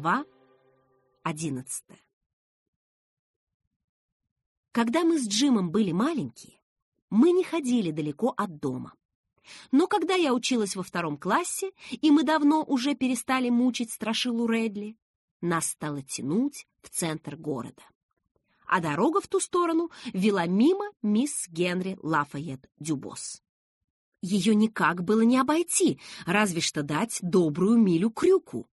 Глава одиннадцатая Когда мы с Джимом были маленькие, мы не ходили далеко от дома. Но когда я училась во втором классе, и мы давно уже перестали мучить страшилу Редли, нас стало тянуть в центр города. А дорога в ту сторону вела мимо мисс Генри Лафайет Дюбос. Ее никак было не обойти, разве что дать добрую милю крюку.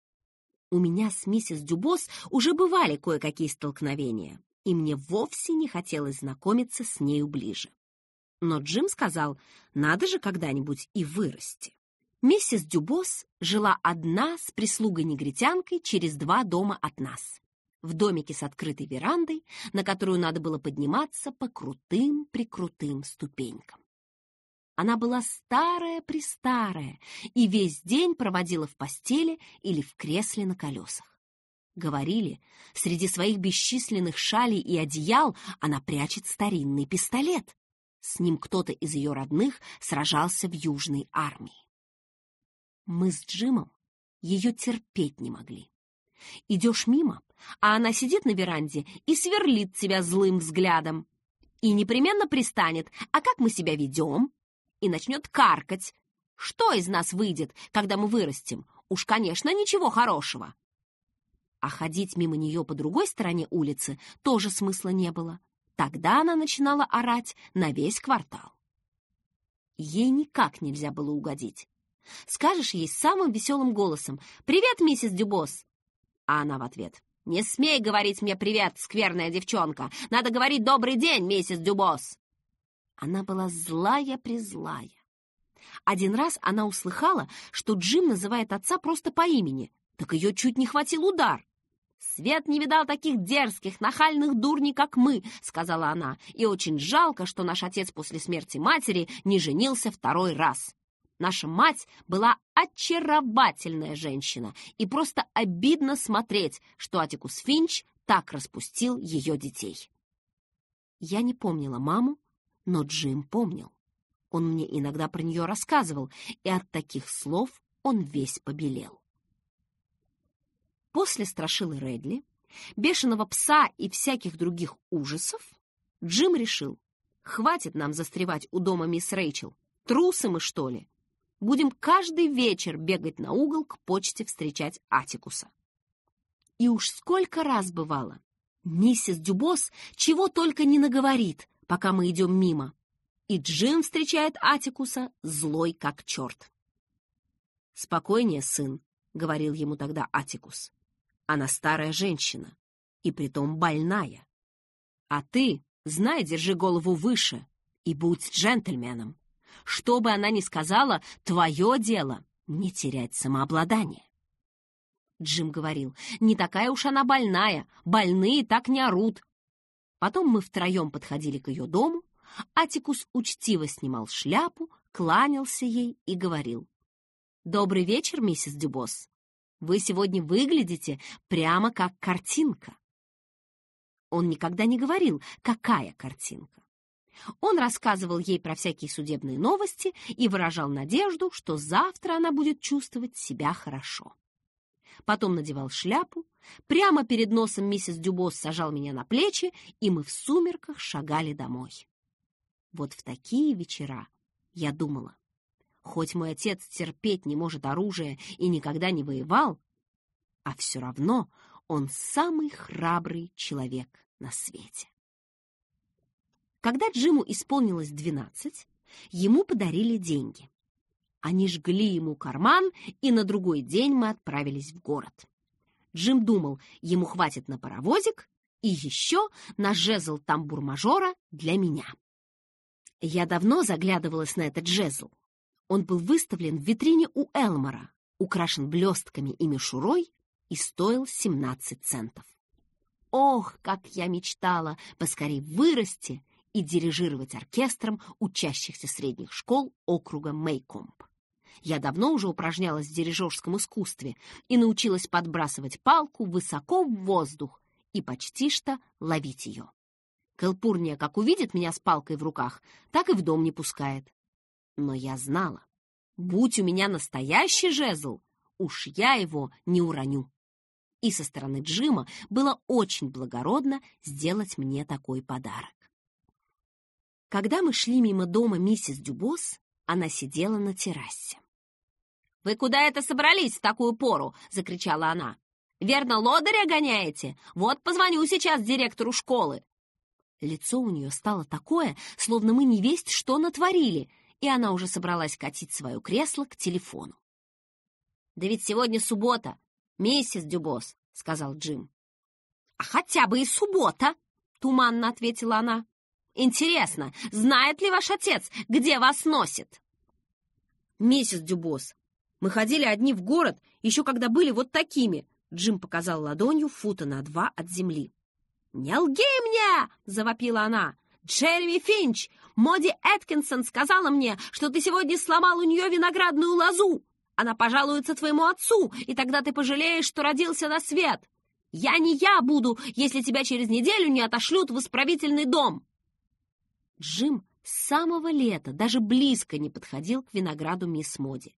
У меня с миссис Дюбос уже бывали кое-какие столкновения, и мне вовсе не хотелось знакомиться с нею ближе. Но Джим сказал, надо же когда-нибудь и вырасти. Миссис Дюбос жила одна с прислугой-негритянкой через два дома от нас. В домике с открытой верандой, на которую надо было подниматься по крутым-прикрутым ступенькам. Она была старая-престарая и весь день проводила в постели или в кресле на колесах. Говорили, среди своих бесчисленных шалей и одеял она прячет старинный пистолет. С ним кто-то из ее родных сражался в Южной армии. Мы с Джимом ее терпеть не могли. Идешь мимо, а она сидит на веранде и сверлит тебя злым взглядом. И непременно пристанет, а как мы себя ведем? И начнет каркать. Что из нас выйдет, когда мы вырастем? Уж, конечно, ничего хорошего. А ходить мимо нее по другой стороне улицы тоже смысла не было. Тогда она начинала орать на весь квартал. Ей никак нельзя было угодить. Скажешь ей самым веселым голосом «Привет, миссис Дюбос!» А она в ответ «Не смей говорить мне привет, скверная девчонка! Надо говорить добрый день, миссис Дюбос!» Она была злая-призлая. Один раз она услыхала, что Джим называет отца просто по имени, так ее чуть не хватил удар. «Свет не видал таких дерзких, нахальных дурней, как мы», — сказала она, «и очень жалко, что наш отец после смерти матери не женился второй раз. Наша мать была очаровательная женщина, и просто обидно смотреть, что Атикус Финч так распустил ее детей». Я не помнила маму, но Джим помнил. Он мне иногда про нее рассказывал, и от таких слов он весь побелел. После страшилы Редли, бешеного пса и всяких других ужасов, Джим решил, хватит нам застревать у дома мисс Рэйчел, трусы мы, что ли? Будем каждый вечер бегать на угол к почте встречать Атикуса. И уж сколько раз бывало, миссис Дюбос чего только не наговорит, пока мы идем мимо, и Джим встречает Атикуса злой как черт. «Спокойнее, сын», — говорил ему тогда Атикус. «Она старая женщина, и притом больная. А ты, знай, держи голову выше и будь джентльменом. Что бы она ни сказала, твое дело — не терять самообладание». Джим говорил, «Не такая уж она больная, больные так не орут, Потом мы втроем подходили к ее дому, Атикус учтиво снимал шляпу, кланялся ей и говорил. «Добрый вечер, миссис Дюбос. Вы сегодня выглядите прямо как картинка». Он никогда не говорил, какая картинка. Он рассказывал ей про всякие судебные новости и выражал надежду, что завтра она будет чувствовать себя хорошо потом надевал шляпу, прямо перед носом миссис Дюбос сажал меня на плечи, и мы в сумерках шагали домой. Вот в такие вечера я думала, хоть мой отец терпеть не может оружие и никогда не воевал, а все равно он самый храбрый человек на свете. Когда Джиму исполнилось двенадцать, ему подарили деньги. Они жгли ему карман, и на другой день мы отправились в город. Джим думал, ему хватит на паровозик и еще на жезл тамбур-мажора для меня. Я давно заглядывалась на этот жезл. Он был выставлен в витрине у Элмора, украшен блестками и мишурой и стоил 17 центов. Ох, как я мечтала поскорее вырасти и дирижировать оркестром учащихся средних школ округа Мейкомб. Я давно уже упражнялась в дирижерском искусстве и научилась подбрасывать палку высоко в воздух и почти что ловить ее. Кэлпурния как увидит меня с палкой в руках, так и в дом не пускает. Но я знала, будь у меня настоящий жезл, уж я его не уроню. И со стороны Джима было очень благородно сделать мне такой подарок. Когда мы шли мимо дома миссис Дюбос, она сидела на террасе. «Вы куда это собрались в такую пору?» — закричала она. «Верно, лодыря гоняете? Вот позвоню сейчас директору школы». Лицо у нее стало такое, словно мы не весть что натворили, и она уже собралась катить свое кресло к телефону. «Да ведь сегодня суббота, миссис Дюбос», — сказал Джим. «А хотя бы и суббота», — туманно ответила она. «Интересно, знает ли ваш отец, где вас носит?» «Миссис Дюбос, мы ходили одни в город, еще когда были вот такими. Джим показал ладонью фута на два от земли. «Не лги мне!» — завопила она. «Джереми Финч! Моди Эткинсон сказала мне, что ты сегодня сломал у нее виноградную лозу. Она пожалуется твоему отцу, и тогда ты пожалеешь, что родился на свет. Я не я буду, если тебя через неделю не отошлют в исправительный дом!» Джим с самого лета даже близко не подходил к винограду мисс Моди.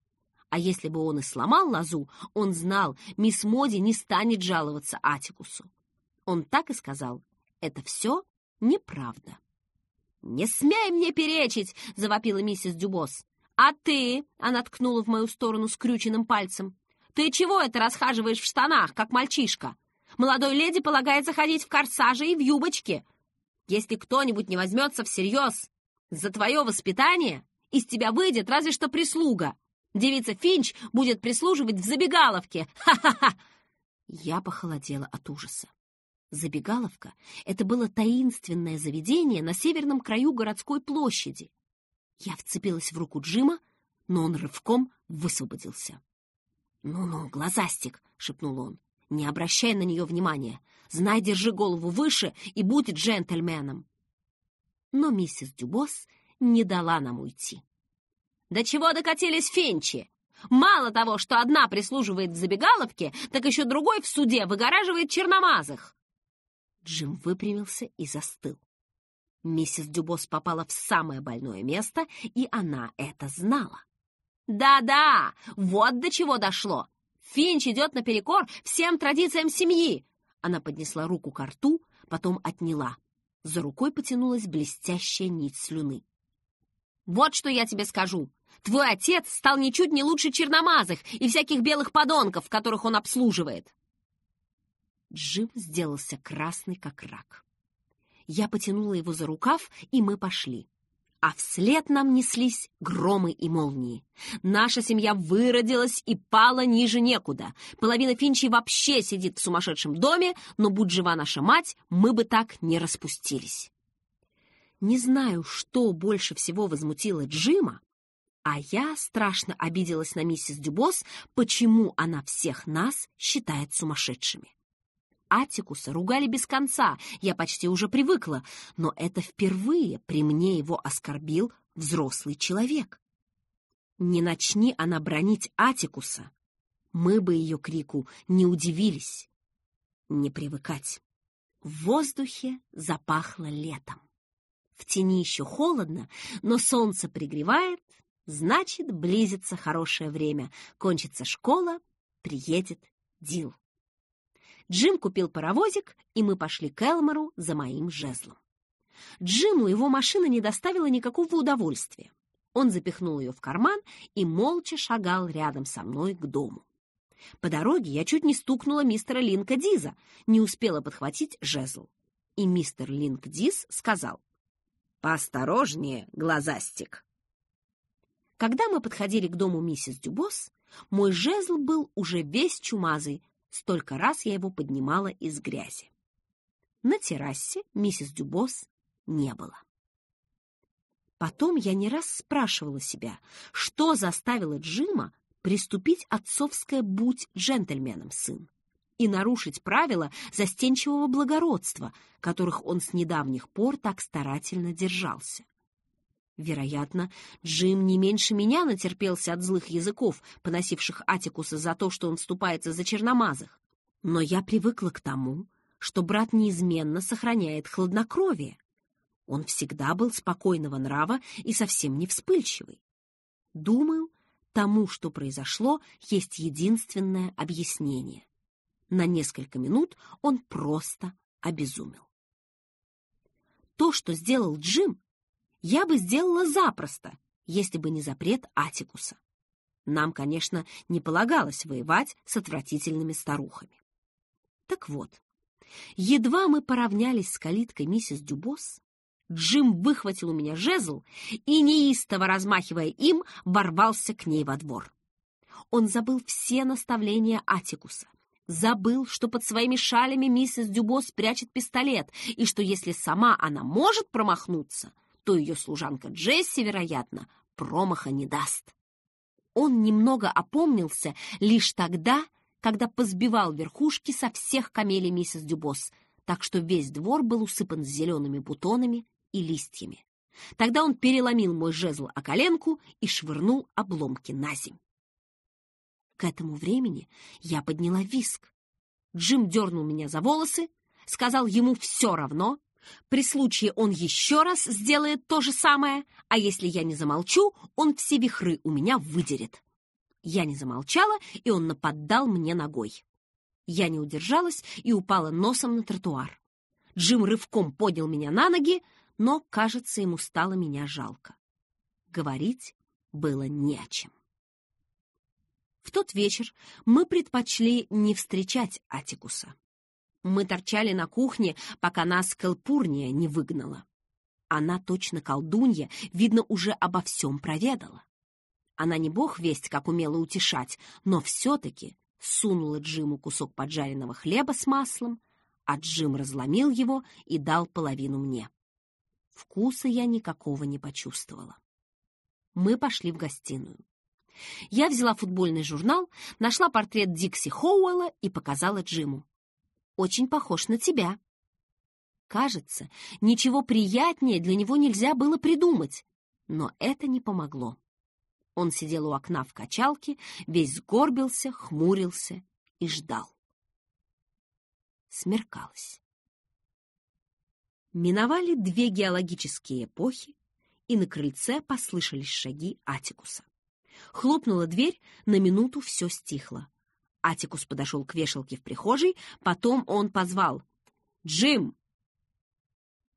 А если бы он и сломал лозу, он знал, мисс Моди не станет жаловаться Атикусу. Он так и сказал, это все неправда. «Не смей мне перечить!» — завопила миссис Дюбос. «А ты?» — она ткнула в мою сторону скрюченным пальцем. «Ты чего это расхаживаешь в штанах, как мальчишка? Молодой леди полагается ходить в корсаже и в юбочке. Если кто-нибудь не возьмется всерьез за твое воспитание, из тебя выйдет разве что прислуга. Девица Финч будет прислуживать в забегаловке! Ха-ха-ха!» Я похолодела от ужаса. Забегаловка — это было таинственное заведение на северном краю городской площади. Я вцепилась в руку Джима, но он рывком высвободился. «Ну-ну, глазастик!» — шепнул он. «Не обращай на нее внимания. Знай, держи голову выше и будь джентльменом!» Но миссис Дюбос не дала нам уйти. До чего докатились фенчи? Мало того, что одна прислуживает в забегаловке, так еще другой в суде выгораживает черномазых. Джим выпрямился и застыл. Миссис Дюбос попала в самое больное место, и она это знала. «Да-да, вот до чего дошло! Финч идет наперекор всем традициям семьи!» Она поднесла руку к рту, потом отняла. За рукой потянулась блестящая нить слюны. «Вот что я тебе скажу. Твой отец стал ничуть не лучше черномазых и всяких белых подонков, которых он обслуживает. Джим сделался красный, как рак. Я потянула его за рукав, и мы пошли. А вслед нам неслись громы и молнии. Наша семья выродилась и пала ниже некуда. Половина Финчи вообще сидит в сумасшедшем доме, но, будь жива наша мать, мы бы так не распустились. Не знаю, что больше всего возмутило Джима, а я страшно обиделась на миссис Дюбос, почему она всех нас считает сумасшедшими. Атикуса ругали без конца, я почти уже привыкла, но это впервые при мне его оскорбил взрослый человек. Не начни она бронить Атикуса, мы бы ее крику не удивились. Не привыкать. В воздухе запахло летом. В тени еще холодно, но солнце пригревает, Значит, близится хорошее время. Кончится школа, приедет Дил. Джим купил паровозик, и мы пошли к Элмору за моим жезлом. Джиму его машина не доставила никакого удовольствия. Он запихнул ее в карман и молча шагал рядом со мной к дому. По дороге я чуть не стукнула мистера Линка Диза, не успела подхватить жезл. И мистер Линк Диз сказал, «Поосторожнее, глазастик». Когда мы подходили к дому миссис Дюбос, мой жезл был уже весь чумазый, столько раз я его поднимала из грязи. На террасе миссис Дюбос не было. Потом я не раз спрашивала себя, что заставило Джима приступить отцовское «будь джентльменом, сын» и нарушить правила застенчивого благородства, которых он с недавних пор так старательно держался. Вероятно, Джим не меньше меня натерпелся от злых языков, поносивших Атикуса за то, что он вступается за черномазых. Но я привыкла к тому, что брат неизменно сохраняет хладнокровие. Он всегда был спокойного нрава и совсем не вспыльчивый. Думаю, тому, что произошло, есть единственное объяснение. На несколько минут он просто обезумел. То, что сделал Джим, я бы сделала запросто, если бы не запрет Атикуса. Нам, конечно, не полагалось воевать с отвратительными старухами. Так вот, едва мы поравнялись с калиткой миссис Дюбос, Джим выхватил у меня жезл и, неистово размахивая им, ворвался к ней во двор. Он забыл все наставления Атикуса, забыл, что под своими шалями миссис Дюбос прячет пистолет, и что если сама она может промахнуться, то ее служанка Джесси, вероятно, промаха не даст. Он немного опомнился лишь тогда, когда позбивал верхушки со всех камелей миссис Дюбос, так что весь двор был усыпан зелеными бутонами и листьями. Тогда он переломил мой жезл о коленку и швырнул обломки на земь. К этому времени я подняла виск. Джим дернул меня за волосы, сказал ему все равно, при случае он еще раз сделает то же самое, а если я не замолчу, он все вихры у меня выдерет. Я не замолчала, и он нападал мне ногой. Я не удержалась и упала носом на тротуар. Джим рывком поднял меня на ноги, но, кажется, ему стало меня жалко. Говорить было не о чем. В тот вечер мы предпочли не встречать Атикуса. Мы торчали на кухне, пока нас Калпурния не выгнала. Она точно колдунья, видно, уже обо всем проведала. Она не бог весть, как умела утешать, но все-таки сунула Джиму кусок поджаренного хлеба с маслом, а Джим разломил его и дал половину мне. Вкуса я никакого не почувствовала. Мы пошли в гостиную. Я взяла футбольный журнал, нашла портрет Дикси Хоуэлла и показала Джиму очень похож на тебя». Кажется, ничего приятнее для него нельзя было придумать, но это не помогло. Он сидел у окна в качалке, весь сгорбился, хмурился и ждал. Смеркалось. Миновали две геологические эпохи, и на крыльце послышались шаги Атикуса. Хлопнула дверь, на минуту все стихло. Атикус подошел к вешалке в прихожей, потом он позвал «Джим!».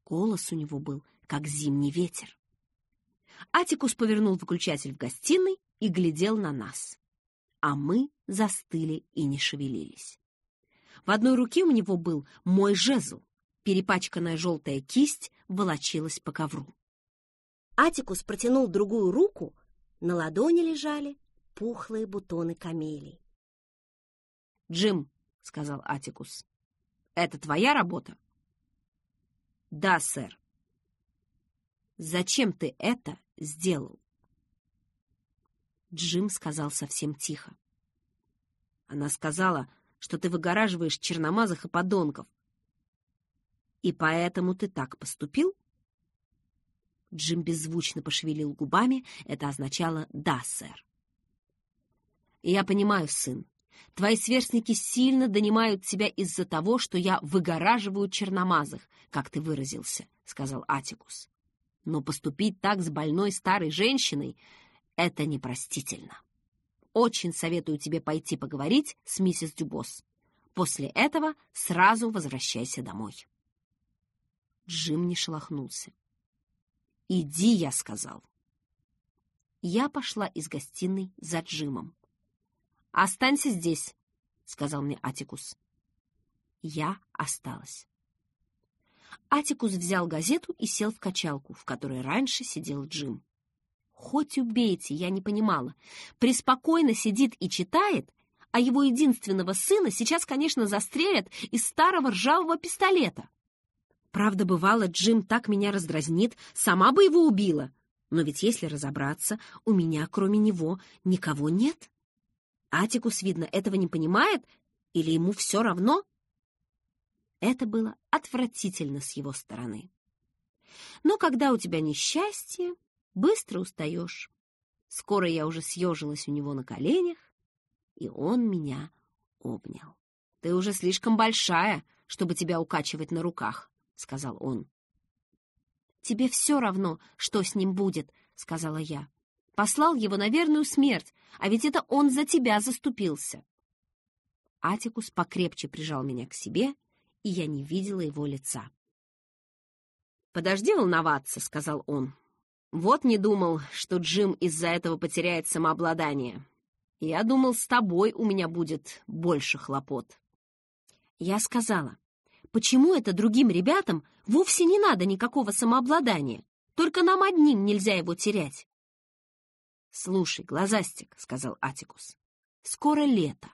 Голос у него был, как зимний ветер. Атикус повернул выключатель в гостиной и глядел на нас. А мы застыли и не шевелились. В одной руке у него был мой жезл. Перепачканная желтая кисть волочилась по ковру. Атикус протянул другую руку, на ладони лежали пухлые бутоны камелий. «Джим», — сказал Атикус, — «это твоя работа?» «Да, сэр». «Зачем ты это сделал?» Джим сказал совсем тихо. Она сказала, что ты выгораживаешь черномазых и подонков. И поэтому ты так поступил? Джим беззвучно пошевелил губами. Это означало «да, сэр». «Я понимаю, сын. Твои сверстники сильно донимают тебя из-за того, что я выгораживаю черномазых, как ты выразился, — сказал Атикус. Но поступить так с больной старой женщиной — это непростительно. Очень советую тебе пойти поговорить с миссис Дюбос. После этого сразу возвращайся домой. Джим не шелохнулся. «Иди», — я сказал. Я пошла из гостиной за Джимом. «Останься здесь», — сказал мне Атикус. Я осталась. Атикус взял газету и сел в качалку, в которой раньше сидел Джим. Хоть убейте, я не понимала. Преспокойно сидит и читает, а его единственного сына сейчас, конечно, застрелят из старого ржавого пистолета. Правда, бывало, Джим так меня раздразнит, сама бы его убила. Но ведь если разобраться, у меня, кроме него, никого нет. Атикус, видно, этого не понимает или ему все равно? Это было отвратительно с его стороны. Но когда у тебя несчастье, быстро устаешь. Скоро я уже съежилась у него на коленях, и он меня обнял. «Ты уже слишком большая, чтобы тебя укачивать на руках», — сказал он. «Тебе все равно, что с ним будет», — сказала я послал его на верную смерть, а ведь это он за тебя заступился. Атикус покрепче прижал меня к себе, и я не видела его лица. «Подожди волноваться», — сказал он. «Вот не думал, что Джим из-за этого потеряет самообладание. Я думал, с тобой у меня будет больше хлопот». Я сказала, почему это другим ребятам вовсе не надо никакого самообладания, только нам одним нельзя его терять. «Слушай, глазастик», — сказал Атикус, — «скоро лето,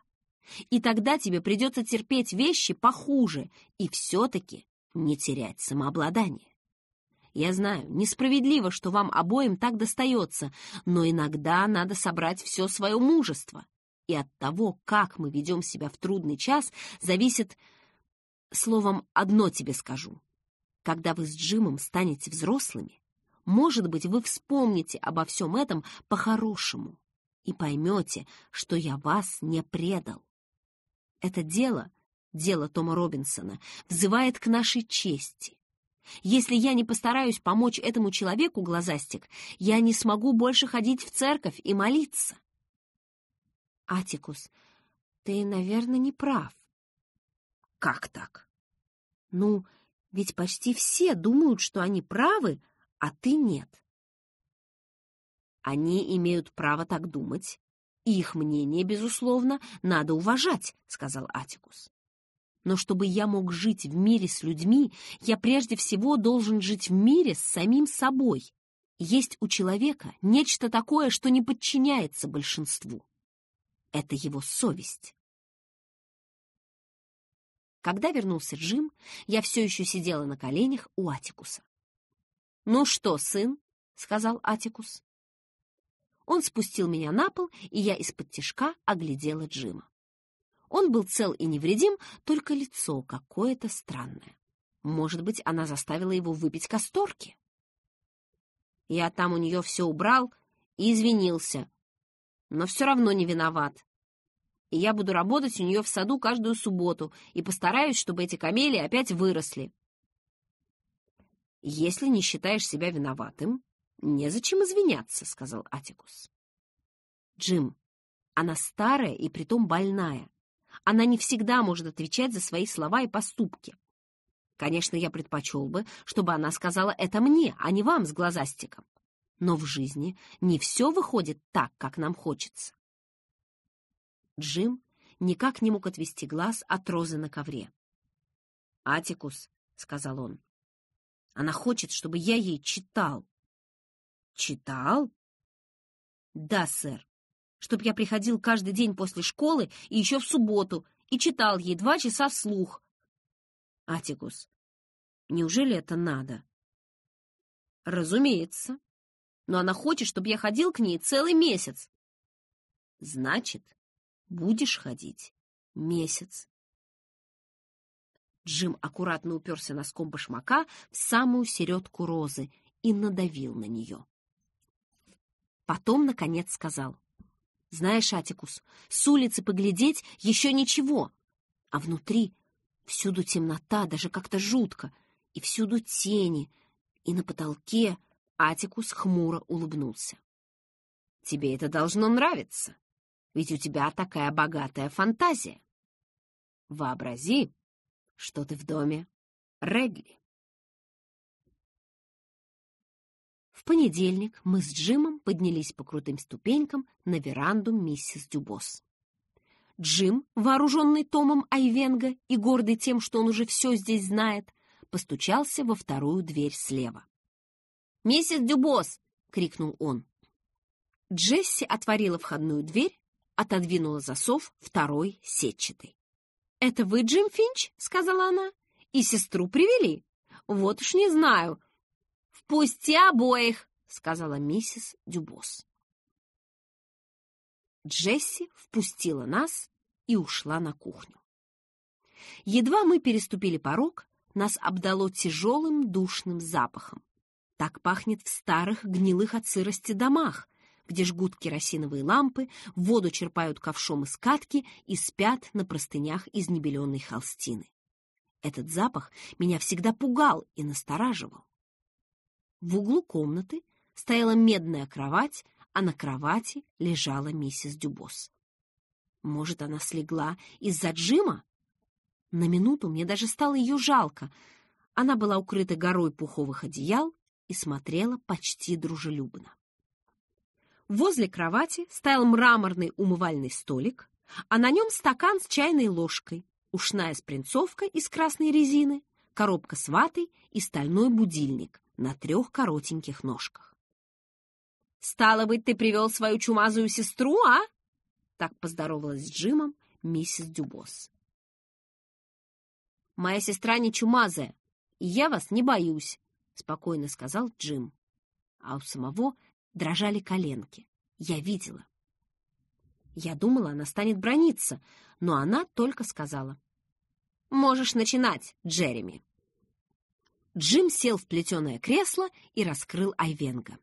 и тогда тебе придется терпеть вещи похуже и все-таки не терять самообладание. Я знаю, несправедливо, что вам обоим так достается, но иногда надо собрать все свое мужество. И от того, как мы ведем себя в трудный час, зависит... Словом, одно тебе скажу. Когда вы с Джимом станете взрослыми, может быть, вы вспомните обо всем этом по-хорошему и поймете, что я вас не предал. Это дело, дело Тома Робинсона, взывает к нашей чести. Если я не постараюсь помочь этому человеку, глазастик, я не смогу больше ходить в церковь и молиться. Атикус, ты, наверное, не прав. Как так? Ну, ведь почти все думают, что они правы, а ты нет. Они имеют право так думать, и их мнение, безусловно, надо уважать, сказал Атикус. Но чтобы я мог жить в мире с людьми, я прежде всего должен жить в мире с самим собой. Есть у человека нечто такое, что не подчиняется большинству. Это его совесть. Когда вернулся Джим, я все еще сидела на коленях у Атикуса. «Ну что, сын?» — сказал Атикус. Он спустил меня на пол, и я из-под тишка оглядела Джима. Он был цел и невредим, только лицо какое-то странное. Может быть, она заставила его выпить касторки? Я там у нее все убрал и извинился, но все равно не виноват. И я буду работать у нее в саду каждую субботу и постараюсь, чтобы эти камелии опять выросли. «Если не считаешь себя виноватым, незачем извиняться», — сказал Атикус. «Джим, она старая и притом больная. Она не всегда может отвечать за свои слова и поступки. Конечно, я предпочел бы, чтобы она сказала это мне, а не вам с глазастиком. Но в жизни не все выходит так, как нам хочется. Джим никак не мог отвести глаз от розы на ковре. «Атикус», — сказал он, — «она хочет, чтобы я ей читал». «Читал?» «Да, сэр чтоб я приходил каждый день после школы и еще в субботу и читал ей два часа вслух. Атикус, неужели это надо? Разумеется. Но она хочет, чтобы я ходил к ней целый месяц. Значит, будешь ходить месяц. Джим аккуратно уперся носком башмака в самую середку розы и надавил на нее. Потом, наконец, сказал. Знаешь, Атикус, с улицы поглядеть еще ничего, а внутри всюду темнота, даже как-то жутко, и всюду тени, и на потолке Атикус хмуро улыбнулся. Тебе это должно нравиться, ведь у тебя такая богатая фантазия. Вообрази, что ты в доме Регли. В понедельник мы с Джимом поднялись по крутым ступенькам на веранду миссис Дюбос. Джим, вооруженный Томом Айвенга и гордый тем, что он уже все здесь знает, постучался во вторую дверь слева. «Миссис Дюбос!» — крикнул он. Джесси отворила входную дверь, отодвинула засов второй сетчатой. «Это вы, Джим Финч?» — сказала она. «И сестру привели? Вот уж не знаю, «Впусти обоих!» — сказала миссис Дюбос. Джесси впустила нас и ушла на кухню. Едва мы переступили порог, нас обдало тяжелым душным запахом. Так пахнет в старых, гнилых от сырости домах, где жгут керосиновые лампы, воду черпают ковшом из катки и спят на простынях из небеленной холстины. Этот запах меня всегда пугал и настораживал. В углу комнаты стояла медная кровать, а на кровати лежала миссис Дюбос. Может, она слегла из-за Джима? На минуту мне даже стало ее жалко. Она была укрыта горой пуховых одеял и смотрела почти дружелюбно. Возле кровати стоял мраморный умывальный столик, а на нем стакан с чайной ложкой, ушная спринцовка из красной резины, коробка с ватой и стальной будильник на трех коротеньких ножках. «Стало быть, ты привел свою чумазую сестру, а?» Так поздоровалась с Джимом миссис Дюбос. «Моя сестра не чумазая, и я вас не боюсь», — спокойно сказал Джим. А у самого дрожали коленки. Я видела. Я думала, она станет брониться, но она только сказала. «Можешь начинать, Джереми». Джим сел в плетеное кресло и раскрыл Айвенга.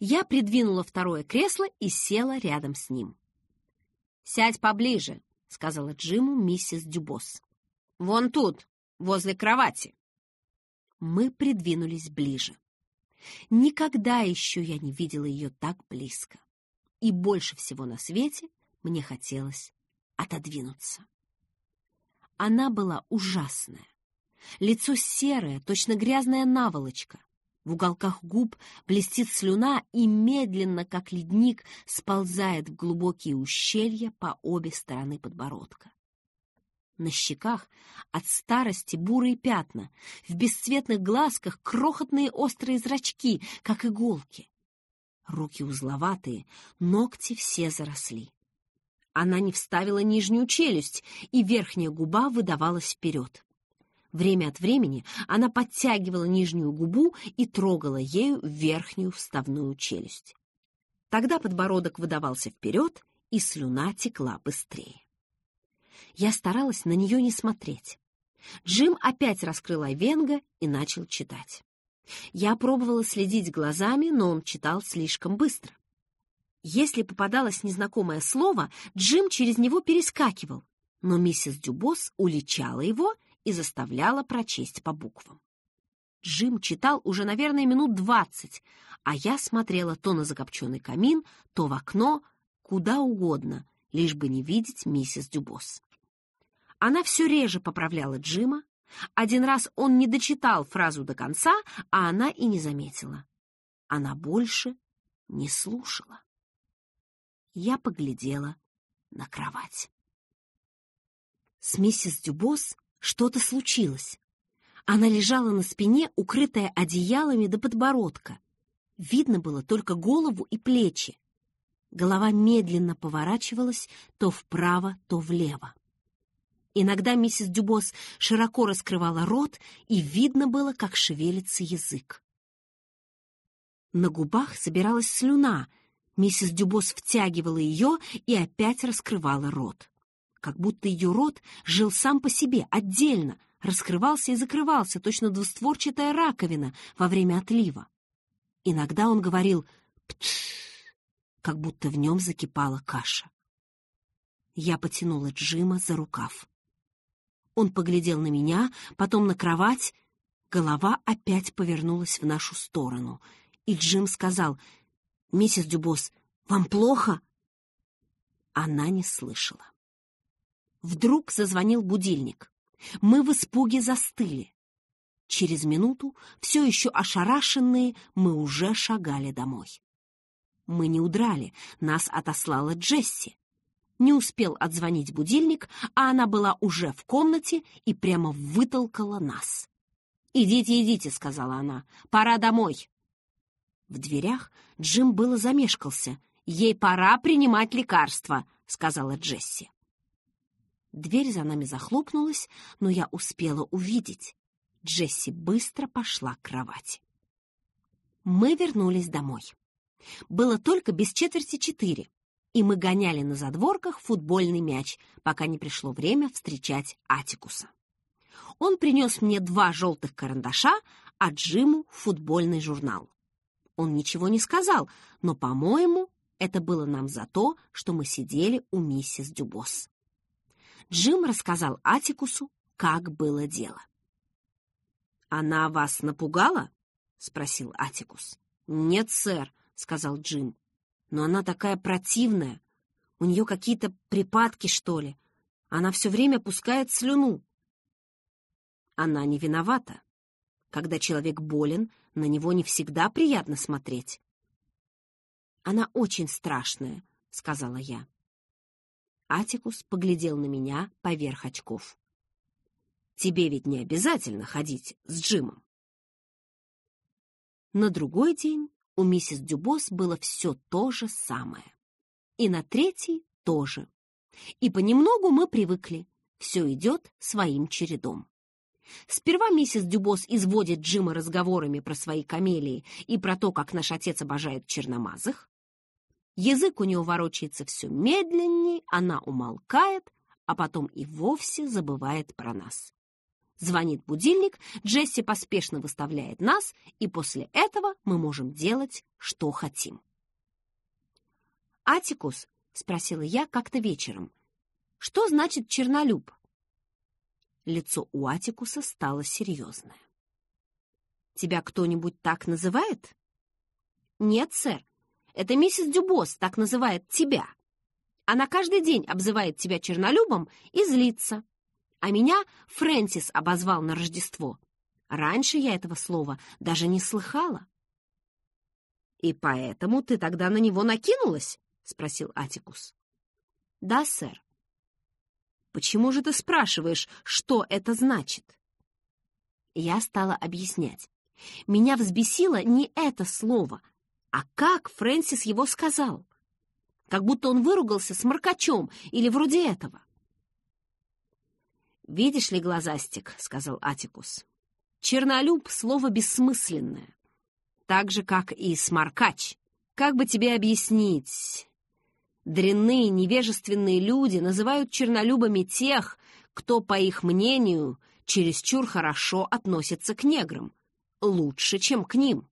Я придвинула второе кресло и села рядом с ним. «Сядь поближе», — сказала Джиму миссис Дюбос. «Вон тут, возле кровати». Мы придвинулись ближе. Никогда еще я не видела ее так близко. И больше всего на свете мне хотелось отодвинуться. Она была ужасная. Лицо серое, точно грязная наволочка. В уголках губ блестит слюна и медленно, как ледник, сползает в глубокие ущелья по обе стороны подбородка. На щеках от старости бурые пятна, в бесцветных глазках крохотные острые зрачки, как иголки. Руки узловатые, ногти все заросли. Она не вставила нижнюю челюсть, и верхняя губа выдавалась вперед. Время от времени она подтягивала нижнюю губу и трогала ею верхнюю вставную челюсть. Тогда подбородок выдавался вперед, и слюна текла быстрее. Я старалась на нее не смотреть. Джим опять раскрыл Айвенга и начал читать. Я пробовала следить глазами, но он читал слишком быстро. Если попадалось незнакомое слово, Джим через него перескакивал, но миссис Дюбос уличала его и заставляла прочесть по буквам. Джим читал уже, наверное, минут двадцать, а я смотрела то на закопченный камин, то в окно, куда угодно, лишь бы не видеть миссис Дюбос. Она все реже поправляла Джима. Один раз он не дочитал фразу до конца, а она и не заметила. Она больше не слушала. Я поглядела на кровать. С миссис Дюбос что-то случилось. Она лежала на спине, укрытая одеялами до подбородка. Видно было только голову и плечи. Голова медленно поворачивалась то вправо, то влево. Иногда миссис Дюбос широко раскрывала рот, и видно было, как шевелится язык. На губах собиралась слюна. Миссис Дюбос втягивала ее и опять раскрывала рот как будто ее рот жил сам по себе, отдельно, раскрывался и закрывался, точно двустворчатая раковина во время отлива. Иногда он говорил «птш», как будто в нем закипала каша. Я потянула Джима за рукав. Он поглядел на меня, потом на кровать. Голова опять повернулась в нашу сторону, и Джим сказал «Миссис Дюбос, вам плохо?» Она не слышала. Вдруг зазвонил будильник. Мы в испуге застыли. Через минуту, все еще ошарашенные, мы уже шагали домой. Мы не удрали, нас отослала Джесси. Не успел отзвонить будильник, а она была уже в комнате и прямо вытолкала нас. «Идите, идите», — сказала она, — «пора домой». В дверях Джим было замешкался. «Ей пора принимать лекарства», — сказала Джесси. Дверь за нами захлопнулась, но я успела увидеть. Джесси быстро пошла к кровати. Мы вернулись домой. Было только без четверти четыре, и мы гоняли на задворках футбольный мяч, пока не пришло время встречать Атикуса. Он принес мне два желтых карандаша, а Джиму — футбольный журнал. Он ничего не сказал, но, по-моему, это было нам за то, что мы сидели у миссис Дюбос. Джим рассказал Атикусу, как было дело. «Она вас напугала?» — спросил Атикус. «Нет, сэр», — сказал Джим. «Но она такая противная. У нее какие-то припадки, что ли. Она все время пускает слюну. Она не виновата. Когда человек болен, на него не всегда приятно смотреть. «Она очень страшная», — сказала я. Атикус поглядел на меня поверх очков. «Тебе ведь не обязательно ходить с Джимом». На другой день у миссис Дюбос было все то же самое. И на третий тоже. И понемногу мы привыкли. Все идет своим чередом. Сперва миссис Дюбос изводит Джима разговорами про свои камелии и про то, как наш отец обожает черномазых. Язык у нее ворочается все медленнее, она умолкает, а потом и вовсе забывает про нас. Звонит будильник, Джесси поспешно выставляет нас, и после этого мы можем делать, что хотим. «Атикус», — спросила я как-то вечером, — «что значит чернолюб?» Лицо у Атикуса стало серьезное. «Тебя кто-нибудь так называет?» «Нет, сэр. Это миссис Дюбос так называет тебя. Она каждый день обзывает тебя чернолюбом и злится. А меня Фрэнсис обозвал на Рождество. Раньше я этого слова даже не слыхала. «И поэтому ты тогда на него накинулась?» — спросил Атикус. «Да, сэр». «Почему же ты спрашиваешь, что это значит?» Я стала объяснять. Меня взбесило не это слово, а как Фрэнсис его сказал? Как будто он выругался с Маркачом или вроде этого. «Видишь ли, глазастик», — сказал Атикус, — «чернолюб — слово бессмысленное, так же, как и сморкач. Как бы тебе объяснить? Дрянные, невежественные люди называют чернолюбами тех, кто, по их мнению, чересчур хорошо относится к неграм, лучше, чем к ним.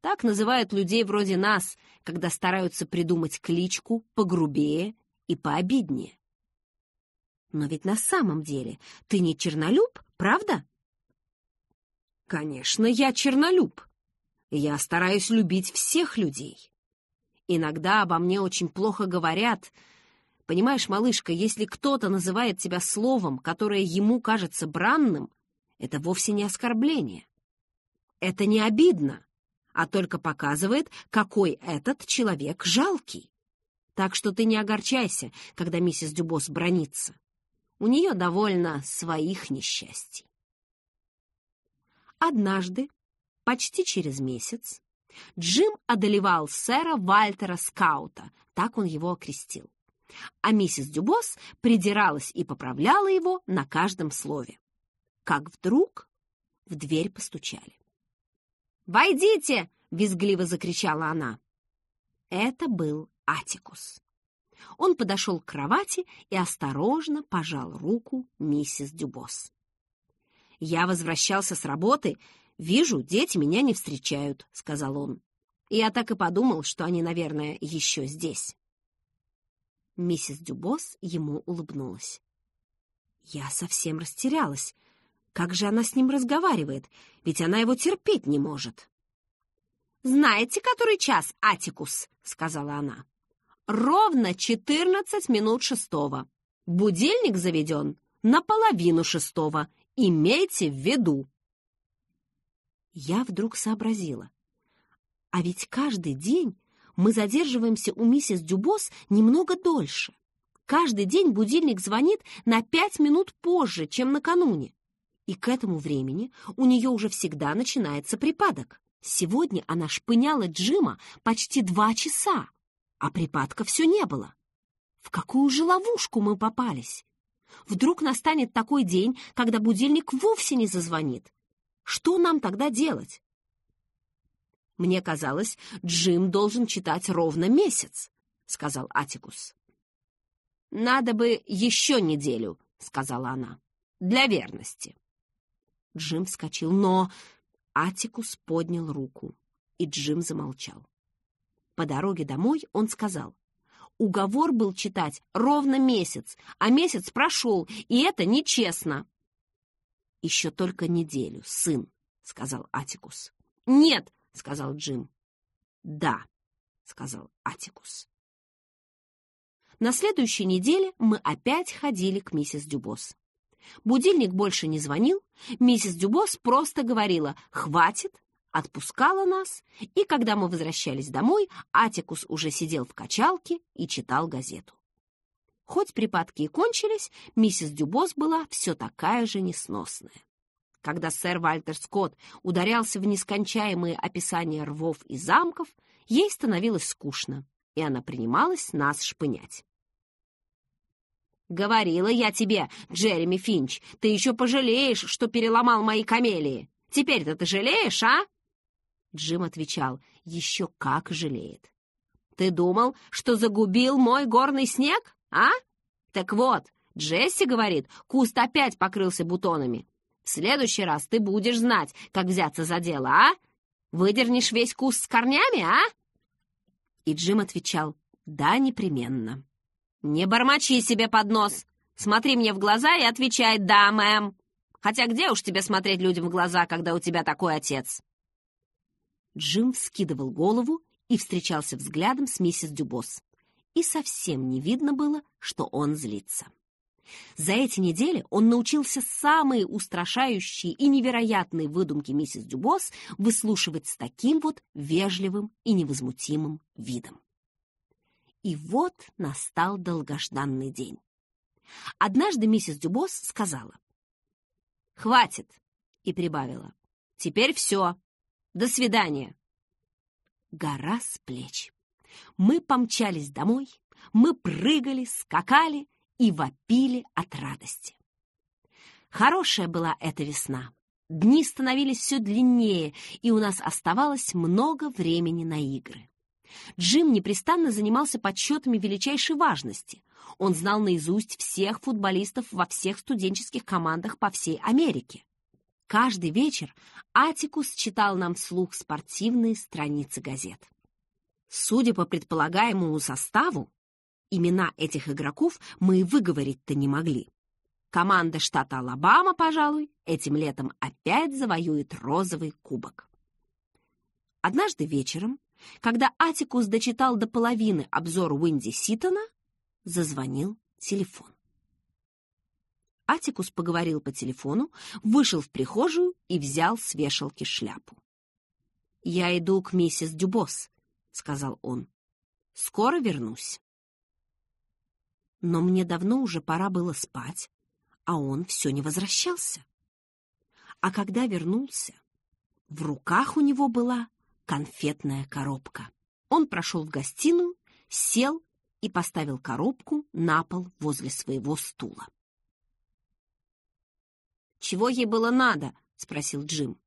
Так называют людей вроде нас, когда стараются придумать кличку погрубее и пообиднее. Но ведь на самом деле ты не чернолюб, правда? Конечно, я чернолюб. Я стараюсь любить всех людей. Иногда обо мне очень плохо говорят. Понимаешь, малышка, если кто-то называет тебя словом, которое ему кажется бранным, это вовсе не оскорбление. Это не обидно а только показывает, какой этот человек жалкий. Так что ты не огорчайся, когда миссис Дюбос бронится. У нее довольно своих несчастий. Однажды, почти через месяц, Джим одолевал сэра Вальтера Скаута, так он его окрестил. А миссис Дюбос придиралась и поправляла его на каждом слове. Как вдруг в дверь постучали. «Войдите!» — визгливо закричала она. Это был Атикус. Он подошел к кровати и осторожно пожал руку миссис Дюбос. «Я возвращался с работы. Вижу, дети меня не встречают», — сказал он. «Я так и подумал, что они, наверное, еще здесь». Миссис Дюбос ему улыбнулась. Я совсем растерялась. Как же она с ним разговаривает? Ведь она его терпеть не может. «Знаете, который час, Атикус?» — сказала она. «Ровно четырнадцать минут шестого. Будильник заведен на половину шестого. Имейте в виду». Я вдруг сообразила. А ведь каждый день мы задерживаемся у миссис Дюбос немного дольше. Каждый день будильник звонит на пять минут позже, чем накануне и к этому времени у нее уже всегда начинается припадок. Сегодня она шпыняла Джима почти два часа, а припадка все не было. В какую же ловушку мы попались? Вдруг настанет такой день, когда будильник вовсе не зазвонит. Что нам тогда делать? Мне казалось, Джим должен читать ровно месяц, сказал Атикус. Надо бы еще неделю, сказала она, для верности. Джим вскочил, но Атикус поднял руку, и Джим замолчал. По дороге домой он сказал, уговор был читать ровно месяц, а месяц прошел, и это нечестно. «Еще только неделю, сын», — сказал Атикус. «Нет», — сказал Джим. «Да», — сказал Атикус. На следующей неделе мы опять ходили к миссис Дюбос. Будильник больше не звонил, миссис Дюбос просто говорила «хватит», отпускала нас, и когда мы возвращались домой, Атикус уже сидел в качалке и читал газету. Хоть припадки и кончились, миссис Дюбос была все такая же несносная. Когда сэр Вальтер Скотт ударялся в нескончаемые описания рвов и замков, ей становилось скучно, и она принималась нас шпынять. «Говорила я тебе, Джереми Финч, ты еще пожалеешь, что переломал мои камелии. Теперь-то ты жалеешь, а?» Джим отвечал, «Еще как жалеет. Ты думал, что загубил мой горный снег, а? Так вот, Джесси говорит, куст опять покрылся бутонами. В следующий раз ты будешь знать, как взяться за дело, а? Выдернешь весь куст с корнями, а?» И Джим отвечал, «Да, непременно». «Не бормочи себе под нос. Смотри мне в глаза и отвечай «да, мэм». Хотя где уж тебе смотреть людям в глаза, когда у тебя такой отец?» Джим вскидывал голову и встречался взглядом с миссис Дюбос. И совсем не видно было, что он злится. За эти недели он научился самые устрашающие и невероятные выдумки миссис Дюбос выслушивать с таким вот вежливым и невозмутимым видом. И вот настал долгожданный день. Однажды миссис Дюбос сказала «Хватит!» и прибавила «Теперь все. До свидания!» Гора с плеч. Мы помчались домой, мы прыгали, скакали и вопили от радости. Хорошая была эта весна. Дни становились все длиннее, и у нас оставалось много времени на игры. Джим непрестанно занимался подсчетами величайшей важности. Он знал наизусть всех футболистов во всех студенческих командах по всей Америке. Каждый вечер Атикус читал нам вслух спортивные страницы газет. Судя по предполагаемому составу, имена этих игроков мы и выговорить-то не могли. Команда штата Алабама, пожалуй, этим летом опять завоюет розовый кубок. Однажды вечером когда Атикус дочитал до половины обзор Уинди Ситона, зазвонил телефон. Атикус поговорил по телефону, вышел в прихожую и взял с вешалки шляпу. «Я иду к миссис Дюбос», — сказал он. «Скоро вернусь». Но мне давно уже пора было спать, а он все не возвращался. А когда вернулся, в руках у него была конфетная коробка. Он прошел в гостиную, сел и поставил коробку на пол возле своего стула. «Чего ей было надо?» — спросил Джим.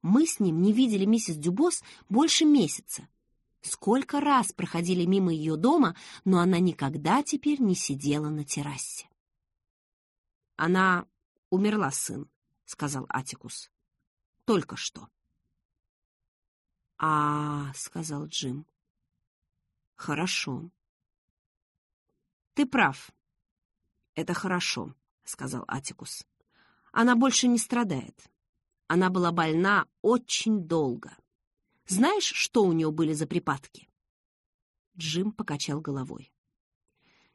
Мы с ним не видели миссис Дюбос больше месяца. Сколько раз проходили мимо ее дома, но она никогда теперь не сидела на террасе. «Она умерла, сын», — сказал Атикус. «Только что». «А, — сказал Джим, — хорошо». «Ты прав. Это хорошо», — сказал Атикус. «Она больше не страдает. Она была больна очень долго. Знаешь, что у нее были за припадки?» Джим покачал головой.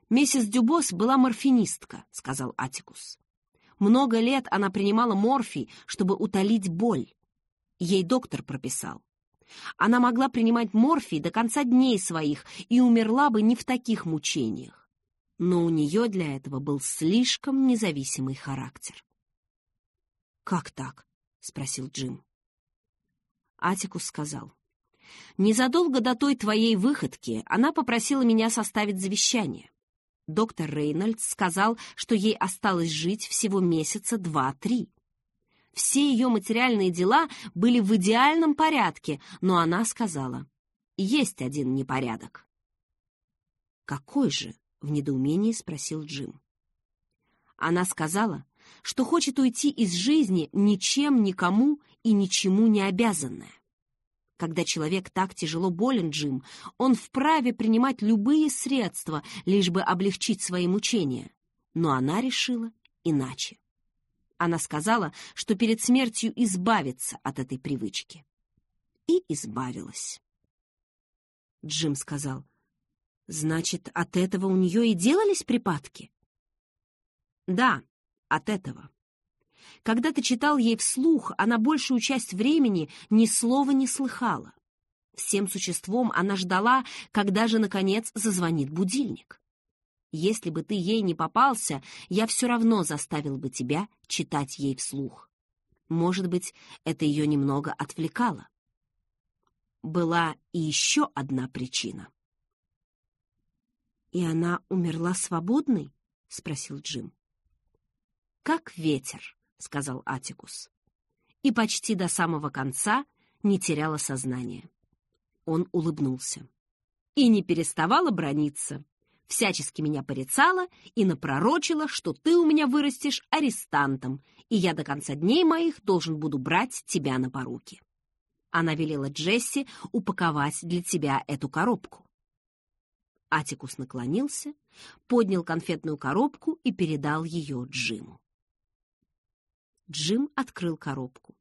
«Миссис Дюбос была морфинистка», — сказал Атикус. «Много лет она принимала морфий, чтобы утолить боль. Ей доктор прописал. Она могла принимать морфий до конца дней своих и умерла бы не в таких мучениях. Но у нее для этого был слишком независимый характер. «Как так?» — спросил Джим. Атикус сказал. «Незадолго до той твоей выходки она попросила меня составить завещание. Доктор Рейнольдс сказал, что ей осталось жить всего месяца два-три. Все ее материальные дела были в идеальном порядке, но она сказала, есть один непорядок. «Какой же?» — в недоумении спросил Джим. Она сказала, что хочет уйти из жизни ничем, никому и ничему не обязанная. Когда человек так тяжело болен, Джим, он вправе принимать любые средства, лишь бы облегчить свои мучения. Но она решила иначе. Она сказала, что перед смертью избавится от этой привычки. И избавилась. Джим сказал, Значит, от этого у нее и делались припадки? Да, от этого. Когда ты читал ей вслух, она большую часть времени ни слова не слыхала. Всем существом она ждала, когда же, наконец, зазвонит будильник. Если бы ты ей не попался, я все равно заставил бы тебя читать ей вслух. Может быть, это ее немного отвлекало. Была и еще одна причина. «И она умерла свободной?» — спросил Джим. «Как ветер», — сказал Атикус. И почти до самого конца не теряла сознание. Он улыбнулся. И не переставала брониться. Всячески меня порицала и напророчила, что ты у меня вырастешь арестантом, и я до конца дней моих должен буду брать тебя на поруки. Она велела Джесси упаковать для тебя эту коробку. Атикус наклонился, поднял конфетную коробку и передал ее Джиму. Джим открыл коробку.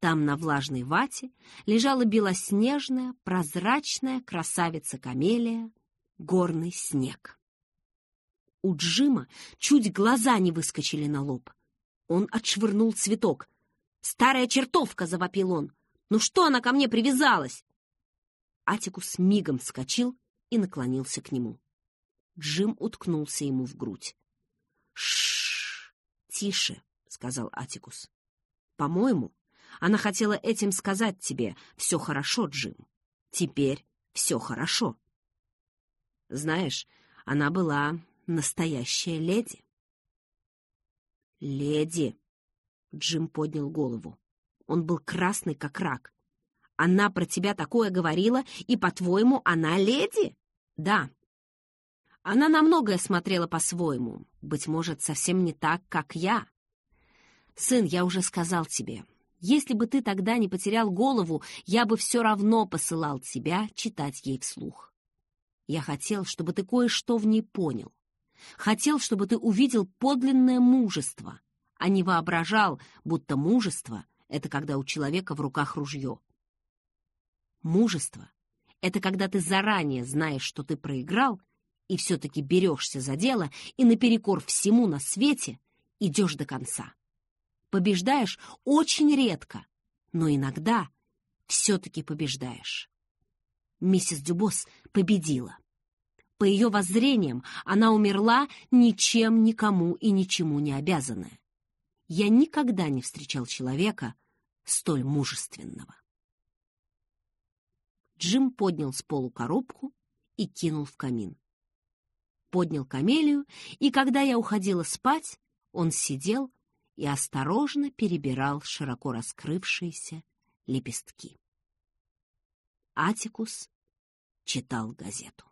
Там на влажной вате лежала белоснежная, прозрачная красавица-камелия, горный снег. У Джима чуть глаза не выскочили на лоб. Он отшвырнул цветок. «Старая чертовка!» — завопил он. «Ну что она ко мне привязалась?» Атикус мигом вскочил и наклонился к нему. Джим уткнулся ему в грудь. «Ш-ш-ш! Тише!» — сказал Атикус. «По-моему, она хотела этим сказать тебе «все хорошо, Джим». Теперь все хорошо. Знаешь, она была настоящая леди. «Леди!» — Джим поднял голову. Он был красный, как рак. «Она про тебя такое говорила, и, по-твоему, она леди?» «Да». Она на многое смотрела по-своему, быть может, совсем не так, как я. Сын, я уже сказал тебе, если бы ты тогда не потерял голову, я бы все равно посылал тебя читать ей вслух. Я хотел, чтобы ты кое-что в ней понял. Хотел, чтобы ты увидел подлинное мужество, а не воображал, будто мужество — это когда у человека в руках ружье. Мужество — это когда ты заранее знаешь, что ты проиграл, и все-таки берешься за дело и наперекор всему на свете идешь до конца. Побеждаешь очень редко, но иногда все-таки побеждаешь. Миссис Дюбос победила. По ее воззрениям, она умерла ничем, никому и ничему не обязанная. Я никогда не встречал человека столь мужественного. Джим поднял с полу коробку и кинул в камин. Поднял камелию, и когда я уходила спать, он сидел и осторожно перебирал широко раскрывшиеся лепестки. Атикус читал газету.